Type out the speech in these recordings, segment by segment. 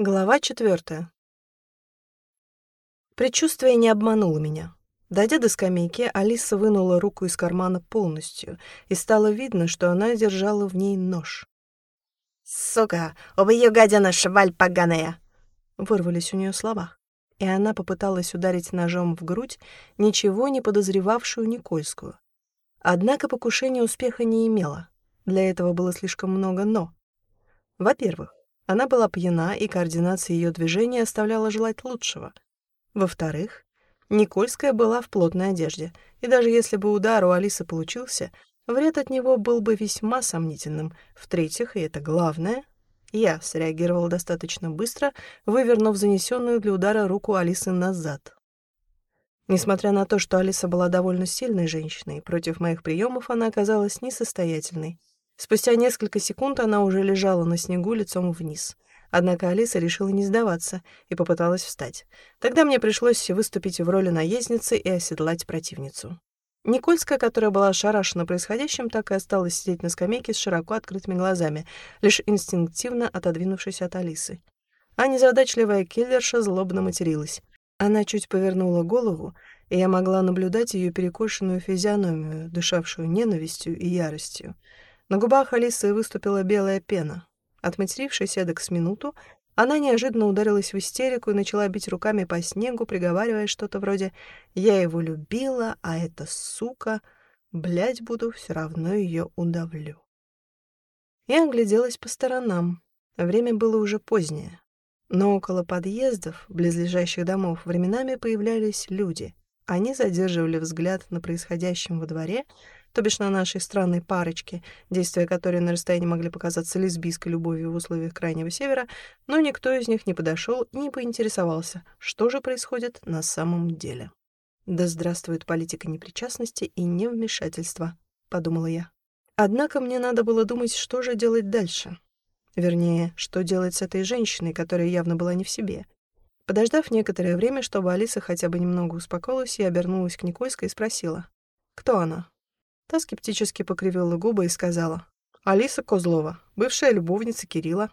Глава четвертая. Предчувствие не обмануло меня. Дойдя до скамейки, Алиса вынула руку из кармана полностью, и стало видно, что она держала в ней нож. «Сука, убью гадина, шваль поганая!» Вырвались у нее слова. И она попыталась ударить ножом в грудь ничего не подозревавшую Никольскую. Однако покушение успеха не имело. Для этого было слишком много «но». Во-первых, она была пьяна, и координация ее движений оставляла желать лучшего. Во-вторых, Никольская была в плотной одежде, и даже если бы удар у Алисы получился, вред от него был бы весьма сомнительным. В-третьих, и это главное, я среагировала достаточно быстро, вывернув занесенную для удара руку Алисы назад. Несмотря на то, что Алиса была довольно сильной женщиной, против моих приемов она оказалась несостоятельной. Спустя несколько секунд она уже лежала на снегу лицом вниз. Однако Алиса решила не сдаваться и попыталась встать. Тогда мне пришлось выступить в роли наездницы и оседлать противницу. Никольская, которая была ошарашена происходящим, так и осталась сидеть на скамейке с широко открытыми глазами, лишь инстинктивно отодвинувшись от Алисы. А незадачливая киллерша злобно материлась. Она чуть повернула голову, и я могла наблюдать ее перекошенную физиономию, дышавшую ненавистью и яростью. На губах Алисы выступила белая пена. Отматерившись эдак с минуту, она неожиданно ударилась в истерику и начала бить руками по снегу, приговаривая что-то вроде «Я его любила, а эта сука, блять буду, все равно ее удавлю». Я огляделась по сторонам. Время было уже позднее. Но около подъездов, близлежащих домов, временами появлялись люди. Они задерживали взгляд на происходящем во дворе — то бишь на нашей странной парочке, действия которой на расстоянии могли показаться лесбийской любовью в условиях Крайнего Севера, но никто из них не подошел и не поинтересовался, что же происходит на самом деле. «Да здравствует политика непричастности и невмешательства», — подумала я. Однако мне надо было думать, что же делать дальше. Вернее, что делать с этой женщиной, которая явно была не в себе. Подождав некоторое время, чтобы Алиса хотя бы немного успокоилась, я обернулась к Никольской и спросила, кто она. Та скептически покривила губы и сказала. «Алиса Козлова, бывшая любовница Кирилла.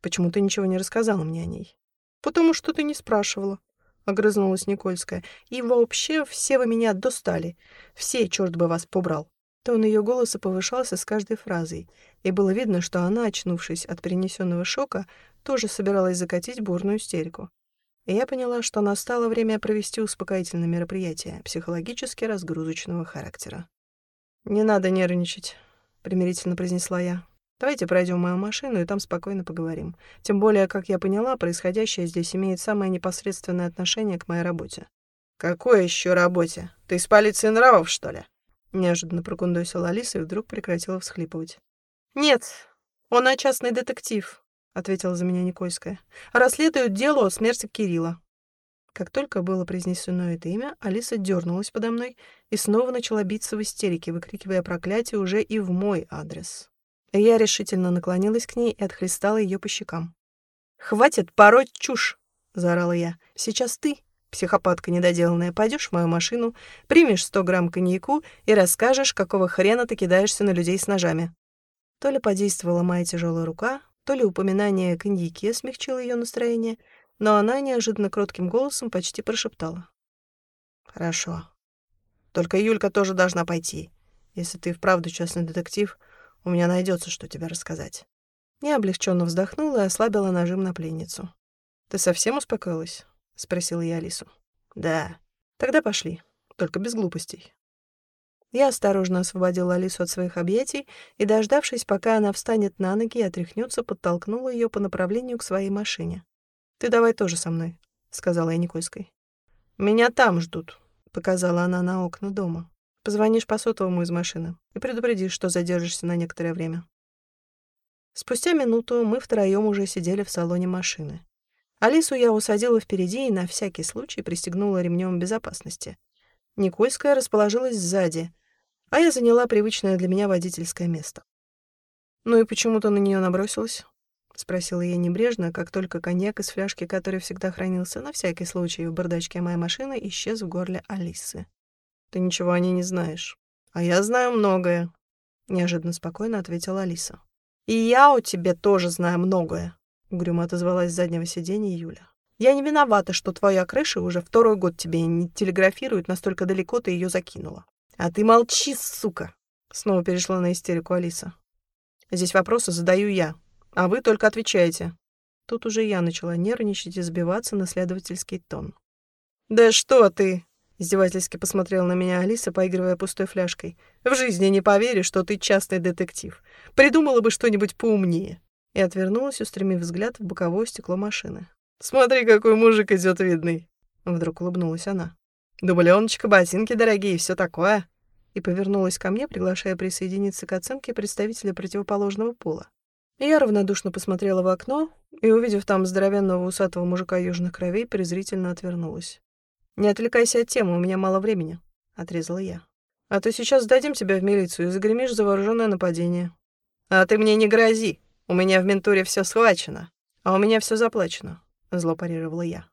Почему ты ничего не рассказала мне о ней?» «Потому что ты не спрашивала», — огрызнулась Никольская. «И вообще все вы меня достали. Все, черт бы вас побрал». Тон ее голоса повышался с каждой фразой, и было видно, что она, очнувшись от перенесенного шока, тоже собиралась закатить бурную истерику. И я поняла, что настало время провести успокоительное мероприятие психологически разгрузочного характера. «Не надо нервничать», — примирительно произнесла я. «Давайте пройдем мою машину и там спокойно поговорим. Тем более, как я поняла, происходящее здесь имеет самое непосредственное отношение к моей работе». «Какой еще работе? Ты из полиции нравов, что ли?» Неожиданно прокундосила Алиса и вдруг прекратила всхлипывать. «Нет, он частный детектив», — ответила за меня Никольская. «Расследует дело о смерти Кирилла». Как только было произнесено это имя, Алиса дернулась подо мной и снова начала биться в истерике, выкрикивая проклятие уже и в мой адрес. Я решительно наклонилась к ней и отхлестала ее по щекам. «Хватит пороть чушь!» — заорала я. «Сейчас ты, психопатка недоделанная, пойдешь в мою машину, примешь сто грамм коньяку и расскажешь, какого хрена ты кидаешься на людей с ножами». То ли подействовала моя тяжелая рука, то ли упоминание коньяке смягчило ее настроение — но она неожиданно кротким голосом почти прошептала. «Хорошо. Только Юлька тоже должна пойти. Если ты вправду частный детектив, у меня найдется, что тебе рассказать». Я облегченно вздохнула и ослабила нажим на пленницу. «Ты совсем успокоилась?» — спросила я Алису. «Да. Тогда пошли. Только без глупостей». Я осторожно освободила Алису от своих объятий и, дождавшись, пока она встанет на ноги и отряхнется, подтолкнула ее по направлению к своей машине. «Ты давай тоже со мной», — сказала я Никольской. «Меня там ждут», — показала она на окна дома. «Позвонишь по сотовому из машины и предупредишь, что задержишься на некоторое время». Спустя минуту мы втроем уже сидели в салоне машины. Алису я усадила впереди и на всякий случай пристегнула ремнем безопасности. Никольская расположилась сзади, а я заняла привычное для меня водительское место. Ну и почему то на нее набросилась? — спросила я небрежно, как только коньяк из фляжки, который всегда хранился на всякий случай в бардачке моей машины, исчез в горле Алисы. «Ты ничего о ней не знаешь. А я знаю многое», — неожиданно спокойно ответила Алиса. «И я у тебя тоже знаю многое», — угрюмо отозвалась с заднего сиденья Юля. «Я не виновата, что твоя крыша уже второй год тебе не телеграфирует, настолько далеко ты ее закинула». «А ты молчи, сука!» Снова перешла на истерику Алиса. «Здесь вопросы задаю я, а вы только отвечаете». Тут уже я начала нервничать и сбиваться на следовательский тон. «Да что ты!» — издевательски посмотрела на меня Алиса, поигрывая пустой фляжкой. «В жизни не поверю, что ты частный детектив. Придумала бы что-нибудь поумнее». И отвернулась, устремив взгляд в боковое стекло машины. «Смотри, какой мужик идет видный!» Вдруг улыбнулась она. «Дубленочка, ботинки дорогие, все такое!» И повернулась ко мне, приглашая присоединиться к оценке представителя противоположного пола. Я равнодушно посмотрела в окно и, увидев там здоровенного усатого мужика южных кровей, презрительно отвернулась. «Не отвлекайся от темы, у меня мало времени», — отрезала я. «А то сейчас сдадим тебя в милицию и загремишь за вооруженное нападение». «А ты мне не грози, у меня в ментуре все схвачено, а у меня все заплачено», — зло парировала я.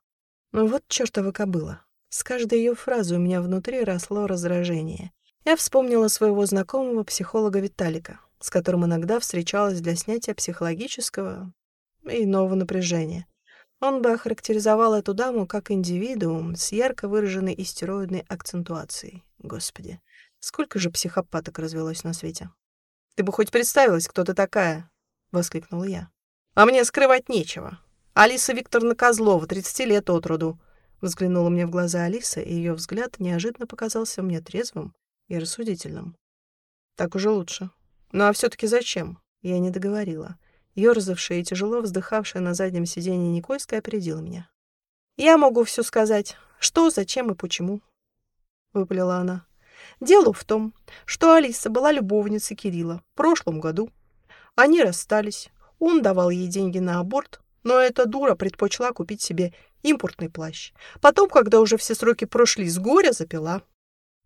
Ну вот чёртова кобыла. С каждой ее фразой у меня внутри росло раздражение. Я вспомнила своего знакомого психолога Виталика, с которым иногда встречалась для снятия психологического и иного напряжения. Он бы охарактеризовал эту даму как индивидуум с ярко выраженной истероидной акцентуацией. Господи, сколько же психопаток развелось на свете. «Ты бы хоть представилась, кто ты такая!» — воскликнула я. «А мне скрывать нечего. Алиса Викторовна Козлова, 30 лет от роду». Взглянула мне в глаза Алиса, и ее взгляд неожиданно показался мне трезвым и рассудительным. «Так уже лучше. Ну а все таки зачем?» Я не договорила. Ёрзавшая и тяжело вздыхавшая на заднем сиденье Никольская опередила меня. «Я могу все сказать. Что, зачем и почему?» — выпалила она. «Дело в том, что Алиса была любовницей Кирилла в прошлом году. Они расстались. Он давал ей деньги на аборт, но эта дура предпочла купить себе импортный плащ. Потом, когда уже все сроки прошли, с горя запила.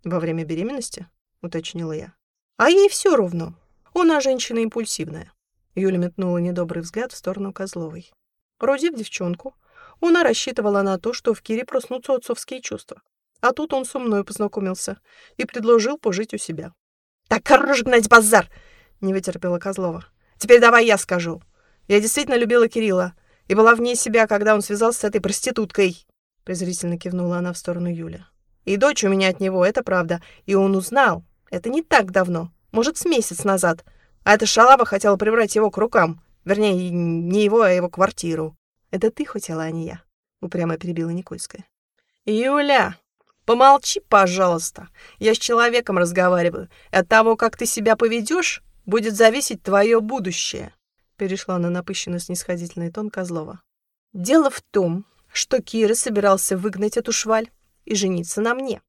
Во время беременности, уточнила я. А ей все равно. Она женщина импульсивная. Юля метнула недобрый взгляд в сторону Козловой. Родив девчонку, она рассчитывала на то, что в Кире проснутся отцовские чувства. А тут он со мной познакомился и предложил пожить у себя. «Так хорош гнать базар!» — не вытерпела Козлова. «Теперь давай я скажу. Я действительно любила Кирилла и была вне себя, когда он связался с этой проституткой!» Презрительно кивнула она в сторону Юли. «И дочь у меня от него, это правда. И он узнал. Это не так давно. Может, с месяц назад. А эта шалава хотела прибрать его к рукам. Вернее, не его, а его квартиру. Это ты хотела, а не я. Упрямо перебила Никольская. Юля, помолчи, пожалуйста. Я с человеком разговариваю. От того, как ты себя поведешь, будет зависеть твое будущее. Перешла на напыщенно снисходительный тон Козлова. Дело в том, что Кира собирался выгнать эту шваль и жениться на мне.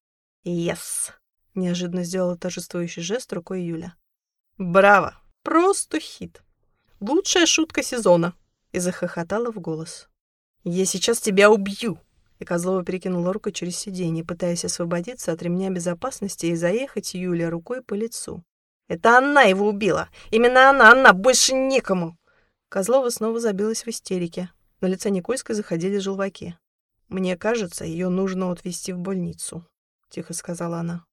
Yes. Неожиданно сделала торжествующий жест рукой Юля. Браво! Просто хит. Лучшая шутка сезона. И захохотала в голос. Я сейчас тебя убью. И Козлова перекинула руку через сиденье, пытаясь освободиться от ремня безопасности и заехать Юля рукой по лицу. Это она его убила. Именно она, она, больше некому. Козлова снова забилась в истерике. На лице Никольской заходили желваки. «Мне кажется, ее нужно отвезти в больницу», — тихо сказала она.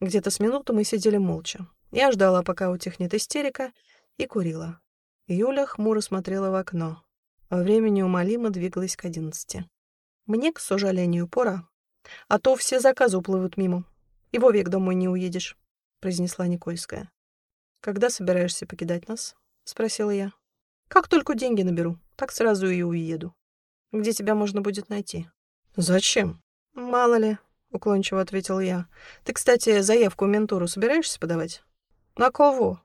Где-то с минуту мы сидели молча. Я ждала, пока утихнет истерика, и курила. Юля хмуро смотрела в окно. Время неумолимо двигалась к одиннадцати. Мне, к сожалению, пора. А то все заказы уплывут мимо. И вовек домой не уедешь, — произнесла Никольская. «Когда собираешься покидать нас?» — спросила я. «Как только деньги наберу, так сразу и уеду. Где тебя можно будет найти?» «Зачем?» «Мало ли», — уклончиво ответил я. «Ты, кстати, заявку в ментуру собираешься подавать?» «На кого?»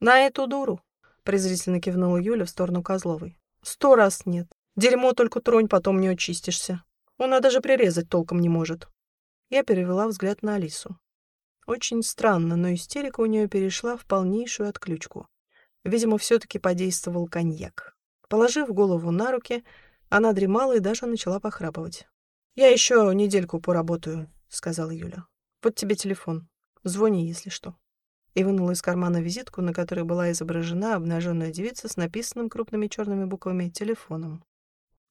«На эту дуру», — презрительно кивнула Юля в сторону Козловой. «Сто раз нет. Дерьмо только тронь, потом не очистишься. Она даже прирезать толком не может». Я перевела взгляд на Алису. Очень странно, но истерика у нее перешла в полнейшую отключку. Видимо, все-таки подействовал коньяк. Положив голову на руки, она дремала и даже начала похрапывать. «Я еще недельку поработаю», — сказала Юля. «Вот тебе телефон. Звони, если что» и вынула из кармана визитку, на которой была изображена обнаженная девица с написанным крупными черными буквами телефоном.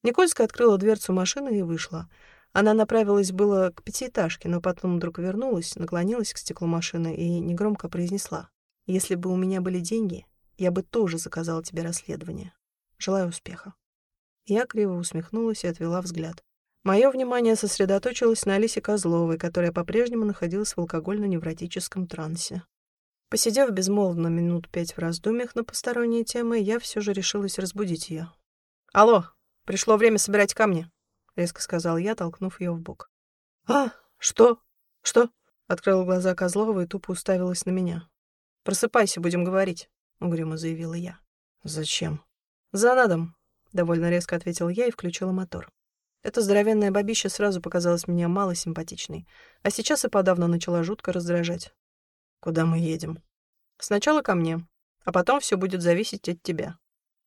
Никольская открыла дверцу машины и вышла. Она направилась было к пятиэтажке, но потом вдруг вернулась, наклонилась к стеклу машины и негромко произнесла. «Если бы у меня были деньги, я бы тоже заказала тебе расследование». Желаю успеха». Я криво усмехнулась и отвела взгляд. Мое внимание сосредоточилось на Алисе Козловой, которая по-прежнему находилась в алкогольно-невротическом трансе. Посидев безмолвно минут пять в раздумьях на посторонние темы, я все же решилась разбудить ее. «Алло, пришло время собирать камни», — резко сказал я, толкнув ее в бок. «А, что? Что?» — открыла глаза Козлова и тупо уставилась на меня. «Просыпайся, будем говорить», — угрюмо заявила я. «Зачем?» «За надом», — довольно резко ответил я и включила мотор. Эта здоровенная бабища сразу показалась мне мало симпатичной, а сейчас и подавно начала жутко раздражать. «Куда мы едем?» «Сначала ко мне, а потом все будет зависеть от тебя.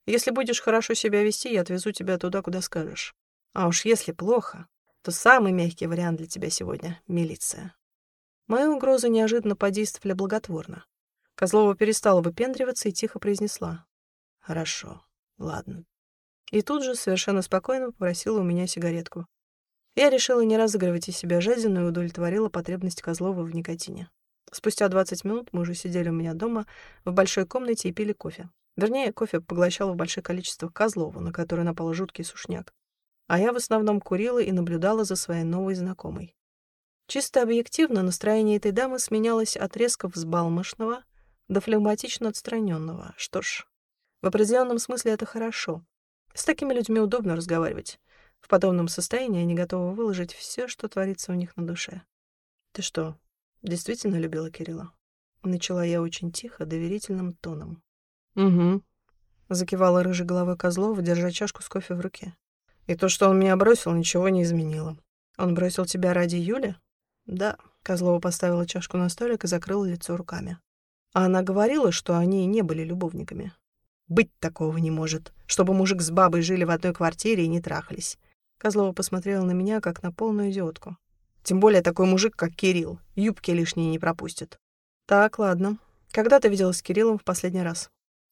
Если будешь хорошо себя вести, я отвезу тебя туда, куда скажешь. А уж если плохо, то самый мягкий вариант для тебя сегодня — милиция». Мои угрозы неожиданно подействовали благотворно. Козлова перестала выпендриваться и тихо произнесла. «Хорошо, ладно, и тут же совершенно спокойно попросила у меня сигаретку. Я решила не разыгрывать из себя жадину и удовлетворила потребность Козлова в никотине. Спустя 20 минут мы уже сидели у меня дома в большой комнате и пили кофе. Вернее, кофе поглощал в больших количествах Козлова, на который напал жуткий сушняк. А я в основном курила и наблюдала за своей новой знакомой. Чисто объективно настроение этой дамы сменялось от резко взбалмошного до флегматично отстраненного. Что ж, в определенном смысле это хорошо. С такими людьми удобно разговаривать. В подобном состоянии они готовы выложить все, что творится у них на душе. «Ты что, действительно любила Кирилла?» Начала я очень тихо, доверительным тоном. «Угу», — закивала рыжей головой Козлова, держа чашку с кофе в руке. «И то, что он меня бросил, ничего не изменило. Он бросил тебя ради Юли?» «Да», — Козлова поставила чашку на столик и закрыла лицо руками. А она говорила, что они не были любовниками. Быть такого не может, чтобы мужик с бабой жили в одной квартире и не трахались. Козлова посмотрела на меня, как на полную идиотку. Тем более такой мужик, как Кирилл, юбки лишние не пропустит. Так, ладно. Когда ты виделась с Кириллом в последний раз?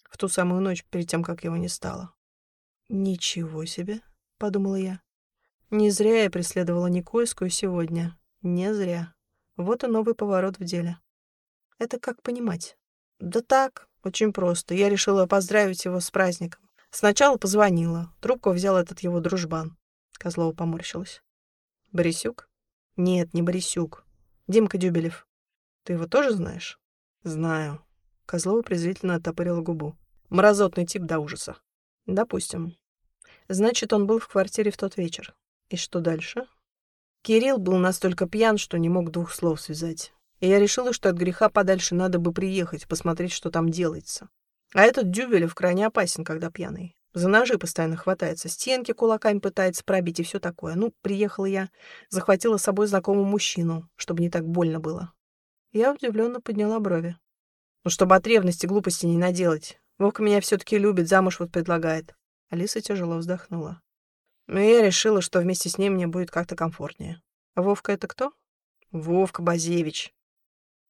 В ту самую ночь, перед тем, как его не стало. Ничего себе, подумала я. Не зря я преследовала Никольскую сегодня. Не зря. Вот и новый поворот в деле. Это как понимать? Да так, очень просто. Я решила поздравить его с праздником. Сначала позвонила. Трубку взял этот его дружбан. Козлова поморщилась. Борисюк? Нет, не Борисюк. Димка Дюбелев. Ты его тоже знаешь? Знаю. Козлова презрительно оттопырила губу. Мразотный тип до ужаса. Допустим. Значит, он был в квартире в тот вечер. И что дальше? Кирилл был настолько пьян, что не мог двух слов связать и я решила, что от греха подальше надо бы приехать, посмотреть, что там делается. А этот Дюбелев крайне опасен, когда пьяный. За ножи постоянно хватается, стенки кулаками пытается пробить и все такое. Ну, приехала я, захватила с собой знакомого мужчину, чтобы не так больно было. Я удивленно подняла брови. Ну, чтобы от ревности глупости не наделать. Вовка меня все-таки любит, замуж вот предлагает. Алиса тяжело вздохнула. Но ну, я решила, что вместе с ней мне будет как-то комфортнее. А Вовка это кто? Вовка Базевич. —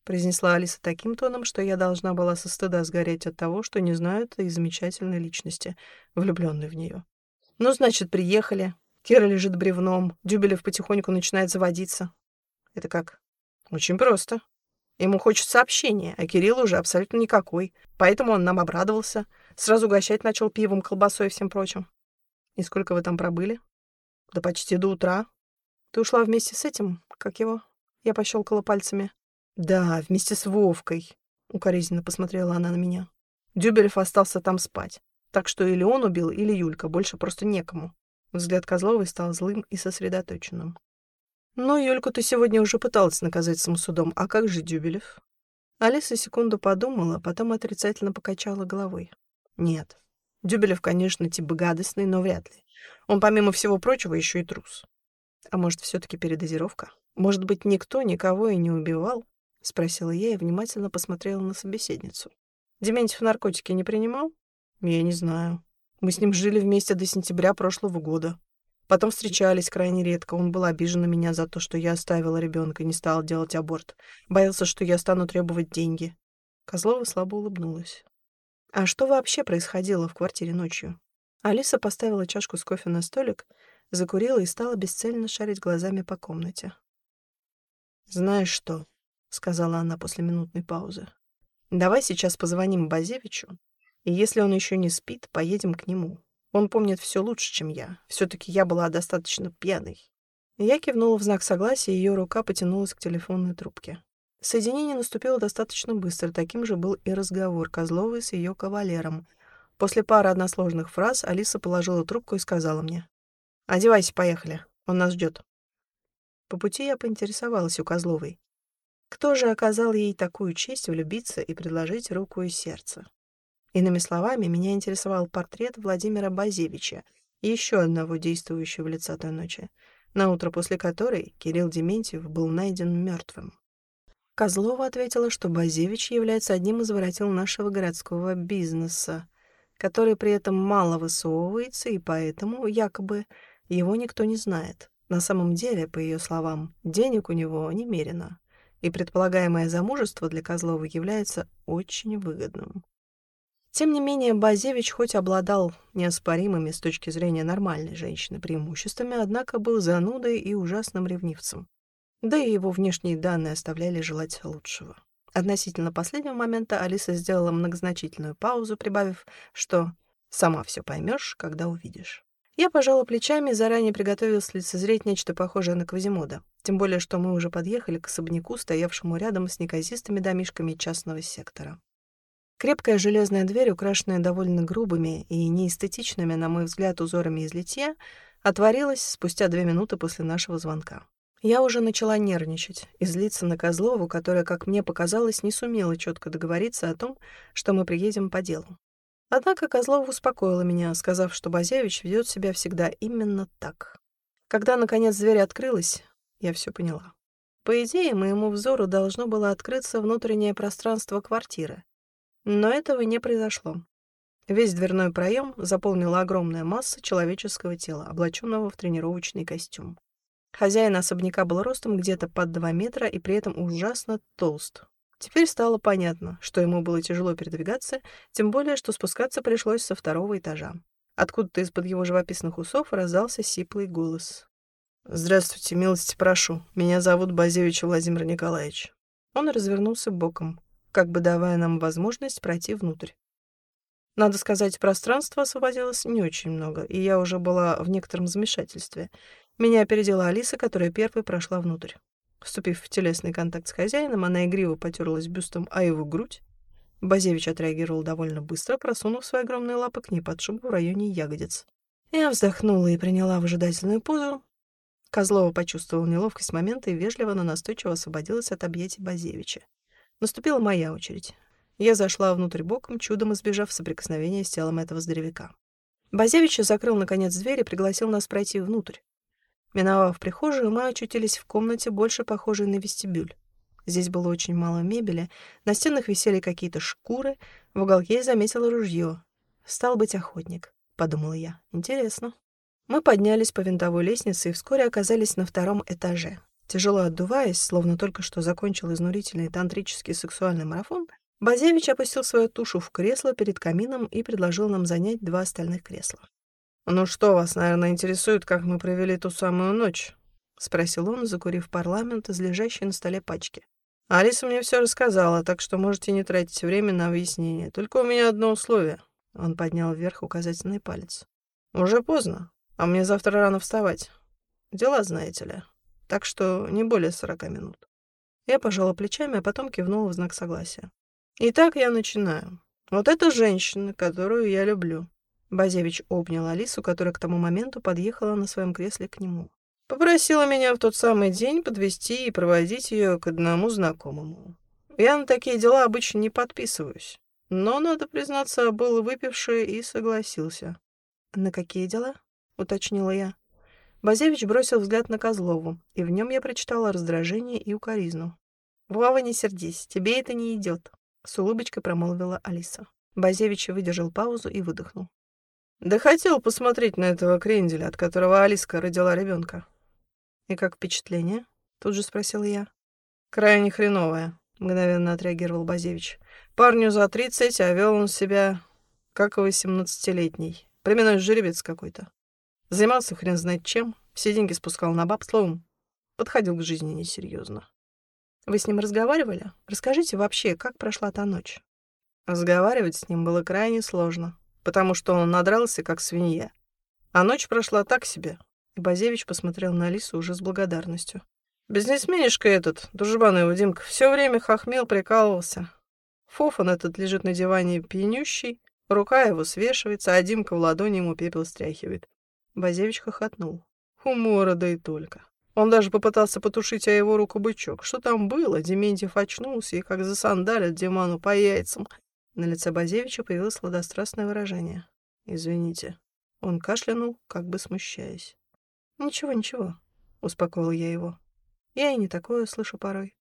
произнесла Алиса таким тоном, что я должна была со стыда сгореть от того, что не знаю этой замечательной личности, влюбленной в нее. «Ну, значит, приехали. Кира лежит бревном, Дюбелев потихоньку начинает заводиться. Это как? Очень просто. Ему хочется общения, а Кирилл уже абсолютно никакой. Поэтому он нам обрадовался. Сразу угощать начал пивом, колбасой и всем прочим. И сколько вы там пробыли? Да почти до утра. Ты ушла вместе с этим? Как его? Я пощелкала пальцами. Да, вместе с Вовкой. Укоризненно посмотрела она на меня. Дюбелев остался там спать. Так что или он убил, или Юлька. Больше просто некому. Взгляд Козловой стал злым и сосредоточенным. «Ну, Юльку ты сегодня уже пыталась наказать самосудом. А как же Дюбелев?» Алиса секунду подумала, потом отрицательно покачала головой. «Нет. Дюбелев, конечно, типа гадостный, но вряд ли. Он, помимо всего прочего, еще и трус. А может, все таки передозировка? Может быть, никто никого и не убивал? — спросила я и внимательно посмотрела на собеседницу. «Дементьев наркотики не принимал?» «Я не знаю. Мы с ним жили вместе до сентября прошлого года. Потом встречались крайне редко. Он был обижен на меня за то, что я оставила ребенка и не стала делать аборт. Боялся, что я стану требовать деньги». Козлова слабо улыбнулась. «А что вообще происходило в квартире ночью?» Алиса поставила чашку с кофе на столик, закурила и стала бесцельно шарить глазами по комнате. «Знаешь что?» Сказала она после минутной паузы. Давай сейчас позвоним Базевичу, и если он еще не спит, поедем к нему. Он помнит все лучше, чем я. все таки я была достаточно пьяной. Я кивнула в знак согласия, и ее рука потянулась к телефонной трубке. Соединение наступило достаточно быстро, таким же был и разговор Козловой с ее кавалером. После пары односложных фраз Алиса положила трубку и сказала мне. «Одевайся, поехали. Он нас ждет. По пути я поинтересовалась у Козловой. Кто же оказал ей такую честь влюбиться и предложить руку и сердце? Иными словами, меня интересовал портрет Владимира Базевича, еще одного действующего лица той ночи, на утро после которой Кирилл Дементьев был найден мертвым. Козлова ответила, что Базевич является одним из воротил нашего городского бизнеса, который при этом мало высовывается, и поэтому, якобы, его никто не знает. На самом деле, по ее словам, денег у него немерено, и предполагаемое замужество для Козлова является очень выгодным. Тем не менее, Базевич хоть обладал неоспоримыми с точки зрения нормальной женщины преимуществами, однако был занудой и ужасным ревнивцем. Да и его внешние данные оставляли желать лучшего. Относительно последнего момента Алиса сделала многозначительную паузу, прибавив, что «сама все поймешь, когда увидишь». Я пожала плечами и заранее приготовилась лицезреть нечто похожее на Квазимода. Тем более, что мы уже подъехали к особняку, стоявшему рядом с неказистыми домишками частного сектора. Крепкая железная дверь, украшенная довольно грубыми и неэстетичными, на мой взгляд, узорами из литья, отворилась спустя две минуты после нашего звонка. Я уже начала нервничать и злиться на Козлову, которая, как мне показалось, не сумела четко договориться о том, что мы приедем по делу. Однако Козлова успокоила меня, сказав, что Базевич ведет себя всегда именно так. Когда, наконец, дверь открылась, я все поняла. По идее, моему взору должно было открыться внутреннее пространство квартиры, но этого не произошло. Весь дверной проем заполнила огромная масса человеческого тела, облаченного в тренировочный костюм. Хозяин особняка был ростом где-то под 2 метра и при этом ужасно толст. Теперь стало понятно, что ему было тяжело передвигаться, тем более, что спускаться пришлось со второго этажа. Откуда-то из-под его живописных усов раздался сиплый голос. «Здравствуйте, милости прошу. Меня зовут Базевич Владимир Николаевич». Он развернулся боком как бы давая нам возможность пройти внутрь. Надо сказать, пространства освободилось не очень много, и я уже была в некотором замешательстве. Меня опередила Алиса, которая первой прошла внутрь. Вступив в телесный контакт с хозяином, она игриво потерлась бюстом о его грудь. Базевич отреагировал довольно быстро, просунув свои огромные лапы к ней под шубу в районе ягодиц. Я вздохнула и приняла выжидательную позу. Козлова почувствовала неловкость момента и вежливо, но настойчиво освободилась от объятий Базевича. Наступила моя очередь. Я зашла внутрь боком, чудом избежав соприкосновения с телом этого здоровяка. Базевич закрыл, наконец, дверь и пригласил нас пройти внутрь. Миновав прихожую, мы очутились в комнате, больше похожей на вестибюль. Здесь было очень мало мебели, на стенах висели какие-то шкуры, в уголке я заметила ружье. «Стал быть охотник», — подумала я. «Интересно». Мы поднялись по винтовой лестнице и вскоре оказались на втором этаже. Тяжело отдуваясь, словно только что закончил изнурительный тантрический сексуальный марафон, Базевич опустил свою тушу в кресло перед камином и предложил нам занять два остальных кресла. «Ну что, вас, наверное, интересует, как мы провели ту самую ночь?» — спросил он, закурив парламент из лежащей на столе пачки. «Алиса мне все рассказала, так что можете не тратить время на объяснение. Только у меня одно условие». Он поднял вверх указательный палец. «Уже поздно, а мне завтра рано вставать. Дела, знаете ли» так что не более сорока минут. Я пожала плечами, а потом кивнула в знак согласия. Итак, я начинаю. Вот эта женщина, которую я люблю. Базевич обнял Алису, которая к тому моменту подъехала на своем кресле к нему. Попросила меня в тот самый день подвести и проводить ее к одному знакомому. Я на такие дела обычно не подписываюсь. Но, надо признаться, был выпивший и согласился. «На какие дела?» — уточнила я. Базевич бросил взгляд на Козлову, и в нем я прочитала раздражение и укоризну. «Вова, не сердись, тебе это не идет», — с улыбочкой промолвила Алиса. Базевич выдержал паузу и выдохнул. «Да хотел посмотреть на этого кренделя, от которого Алиска родила ребенка. «И как впечатление?» — тут же спросила я. «Крайне хреновое», — мгновенно отреагировал Базевич. «Парню за тридцать, а вел он себя как восемнадцатилетний. Племенной жеребец какой-то. Занимался хрен знает чем, все деньги спускал на баб, словом, подходил к жизни несерьезно. Вы с ним разговаривали? Расскажите вообще, как прошла та ночь? Разговаривать с ним было крайне сложно, потому что он надрался, как свинья. А ночь прошла так себе. И Базевич посмотрел на Алису уже с благодарностью. Бизнесменишка этот, дружбан его Димка, все время хохмел, прикалывался. Фофан этот лежит на диване пьянющий, рука его свешивается, а Димка в ладони ему пепел стряхивает. Базевич хохотнул. Умора, да и только. Он даже попытался потушить о его руку бычок. Что там было? Дементьев очнулся и как засандалит Диману по яйцам. На лице Базевича появилось сладострастное выражение. «Извините». Он кашлянул, как бы смущаясь. «Ничего, ничего», — успокоил я его. «Я и не такое слышу порой».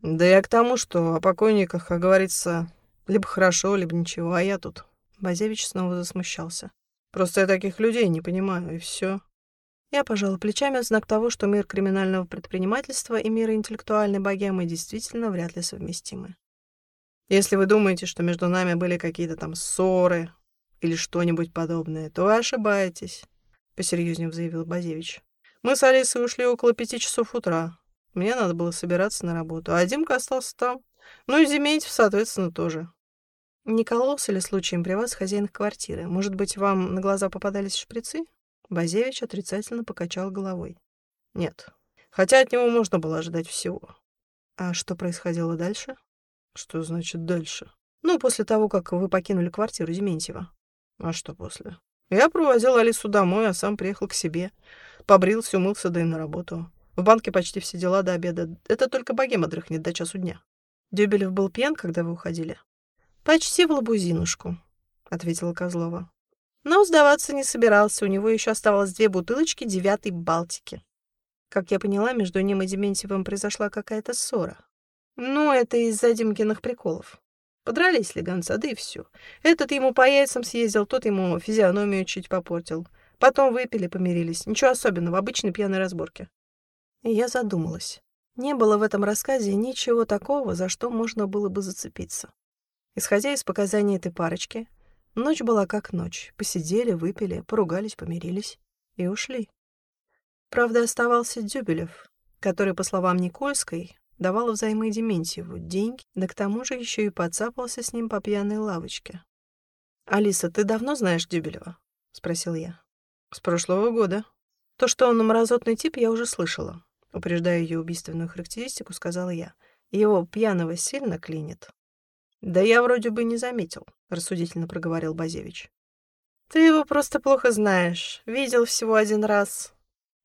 «Да я к тому, что о покойниках, как говорится, либо хорошо, либо ничего, а я тут...» Базевич снова засмущался. «Просто я таких людей не понимаю, и все. Я пожала плечами в знак того, что мир криминального предпринимательства и мир интеллектуальной богемы действительно вряд ли совместимы. Если вы думаете, что между нами были какие-то там ссоры или что-нибудь подобное, то вы ошибаетесь, — посерьезнее заявил Базевич. Мы с Алисой ушли около пяти часов утра. Мне надо было собираться на работу, а Димка остался там. Ну и Дементьев, соответственно, тоже. Не кололся ли случаем при вас хозяин квартиры? Может быть, вам на глаза попадались шприцы? Базевич отрицательно покачал головой. Нет. Хотя от него можно было ожидать всего. А что происходило дальше? Что значит дальше? Ну, после того, как вы покинули квартиру Дементьева. А что после? Я провозил Алису домой, а сам приехал к себе. Побрился, умылся, да и на работу. В банке почти все дела до обеда. Это только богема дрыхнет до часу дня. Дюбелев был пьян, когда вы уходили? Почти в лабузинушку, ответила Козлова. Но сдаваться не собирался, у него еще оставалось две бутылочки девятой Балтики. Как я поняла, между ним и Дементьевым произошла какая-то ссора. Ну, это из-за Димкиных приколов. Подрались легонца, да и все. Этот ему по яйцам съездил, тот ему физиономию чуть попортил. Потом выпили, помирились. Ничего особенного, обычной пьяной разборки. И я задумалась. Не было в этом рассказе ничего такого, за что можно было бы зацепиться. Исходя из показаний этой парочки, Ночь была как ночь. Посидели, выпили, поругались, помирились и ушли. Правда, оставался Дюбелев, который, по словам Никольской, давал взаймы Дементьеву деньги, да к тому же еще и подцапался с ним по пьяной лавочке. «Алиса, ты давно знаешь Дюбелева?» — спросил я. «С прошлого года. То, что он мразотный тип, я уже слышала. Упреждая ее убийственную характеристику, сказала я. Его пьяного сильно клинит. «Да я вроде бы не заметил», — рассудительно проговорил Базевич. «Ты его просто плохо знаешь. Видел всего один раз».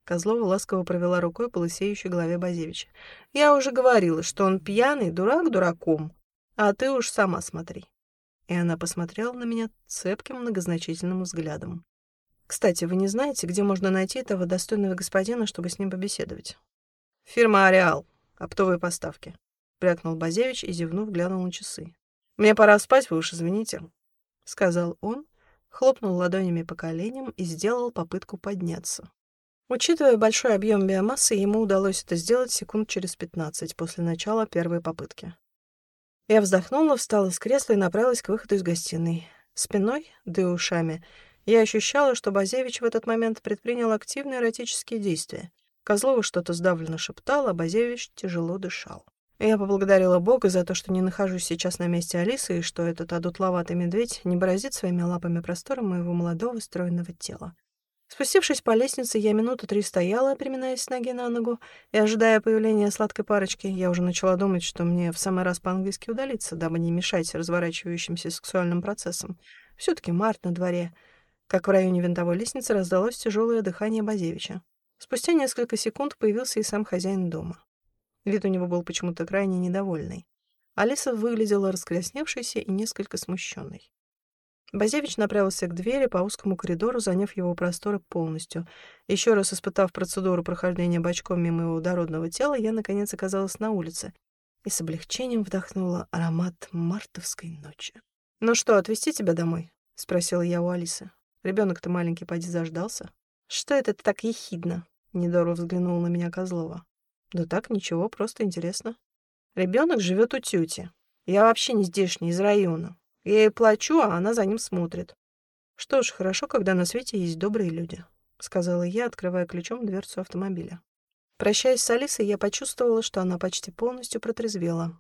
Козлова ласково провела рукой по лысеющей голове Базевича. «Я уже говорила, что он пьяный, дурак дураком. А ты уж сама смотри». И она посмотрела на меня цепким многозначительным взглядом. «Кстати, вы не знаете, где можно найти этого достойного господина, чтобы с ним побеседовать?» «Фирма «Ареал», оптовые поставки», — брякнул Базевич и, зевнув, глянул на часы. «Мне пора спать, вы уж извините», — сказал он, хлопнул ладонями по коленям и сделал попытку подняться. Учитывая большой объем биомассы, ему удалось это сделать секунд через пятнадцать после начала первой попытки. Я вздохнула, встала с кресла и направилась к выходу из гостиной. Спиной, да и ушами, я ощущала, что Базевич в этот момент предпринял активные эротические действия. Козлова что-то сдавленно шептал, а Базевич тяжело дышал. Я поблагодарила Бога за то, что не нахожусь сейчас на месте Алисы и что этот одутловатый медведь не бороздит своими лапами простором моего молодого стройного тела. Спустившись по лестнице, я минуту три стояла, приминаясь с ноги на ногу, и, ожидая появления сладкой парочки, я уже начала думать, что мне в самый раз по-английски удалиться, дабы не мешать разворачивающимся сексуальным процессам. все таки март на дворе. Как в районе винтовой лестницы раздалось тяжелое дыхание Базевича. Спустя несколько секунд появился и сам хозяин дома. Вид у него был почему-то крайне недовольный. Алиса выглядела раскрасневшейся и несколько смущенной. Базевич направился к двери по узкому коридору, заняв его просторы полностью. Еще раз испытав процедуру прохождения бочком мимо его дородного тела, я, наконец, оказалась на улице и с облегчением вдохнула аромат мартовской ночи. «Ну что, отвезти тебя домой?» — спросила я у Алисы. Ребенок-то маленький поди заждался. «Что это ты так ехидно?» — недорого взглянул на меня Козлова. Да так, ничего, просто интересно. Ребенок живет у тети. Я вообще не здешний, из района. Я ей плачу, а она за ним смотрит. Что ж, хорошо, когда на свете есть добрые люди, сказала я, открывая ключом дверцу автомобиля. Прощаясь с Алисой, я почувствовала, что она почти полностью протрезвела.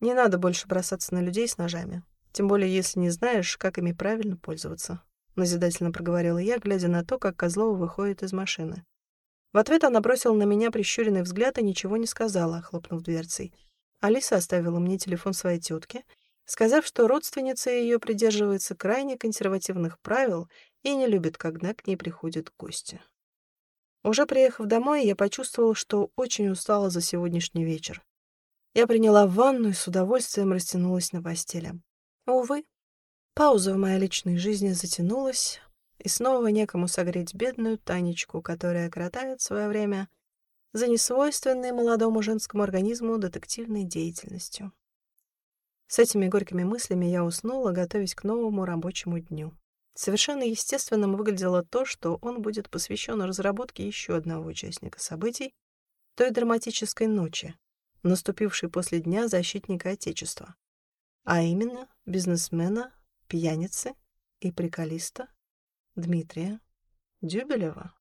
Не надо больше бросаться на людей с ножами. Тем более, если не знаешь, как ими правильно пользоваться. Назидательно проговорила я, глядя на то, как Козлова выходит из машины. В ответ она бросила на меня прищуренный взгляд и ничего не сказала, хлопнув дверцей. Алиса оставила мне телефон своей тетки, сказав, что родственница ее придерживается крайне консервативных правил и не любит, когда к ней приходят гости. Уже приехав домой, я почувствовала, что очень устала за сегодняшний вечер. Я приняла ванну и с удовольствием растянулась на постели. Увы, пауза в моей личной жизни затянулась, и снова некому согреть бедную Танечку, которая коротает свое время за несвойственной молодому женскому организму детективной деятельностью. С этими горькими мыслями я уснула, готовясь к новому рабочему дню. Совершенно естественным выглядело то, что он будет посвящен разработке еще одного участника событий, той драматической ночи, наступившей после Дня защитника Отечества, а именно бизнесмена, пьяницы и приколиста Дмитрия Дюбелева.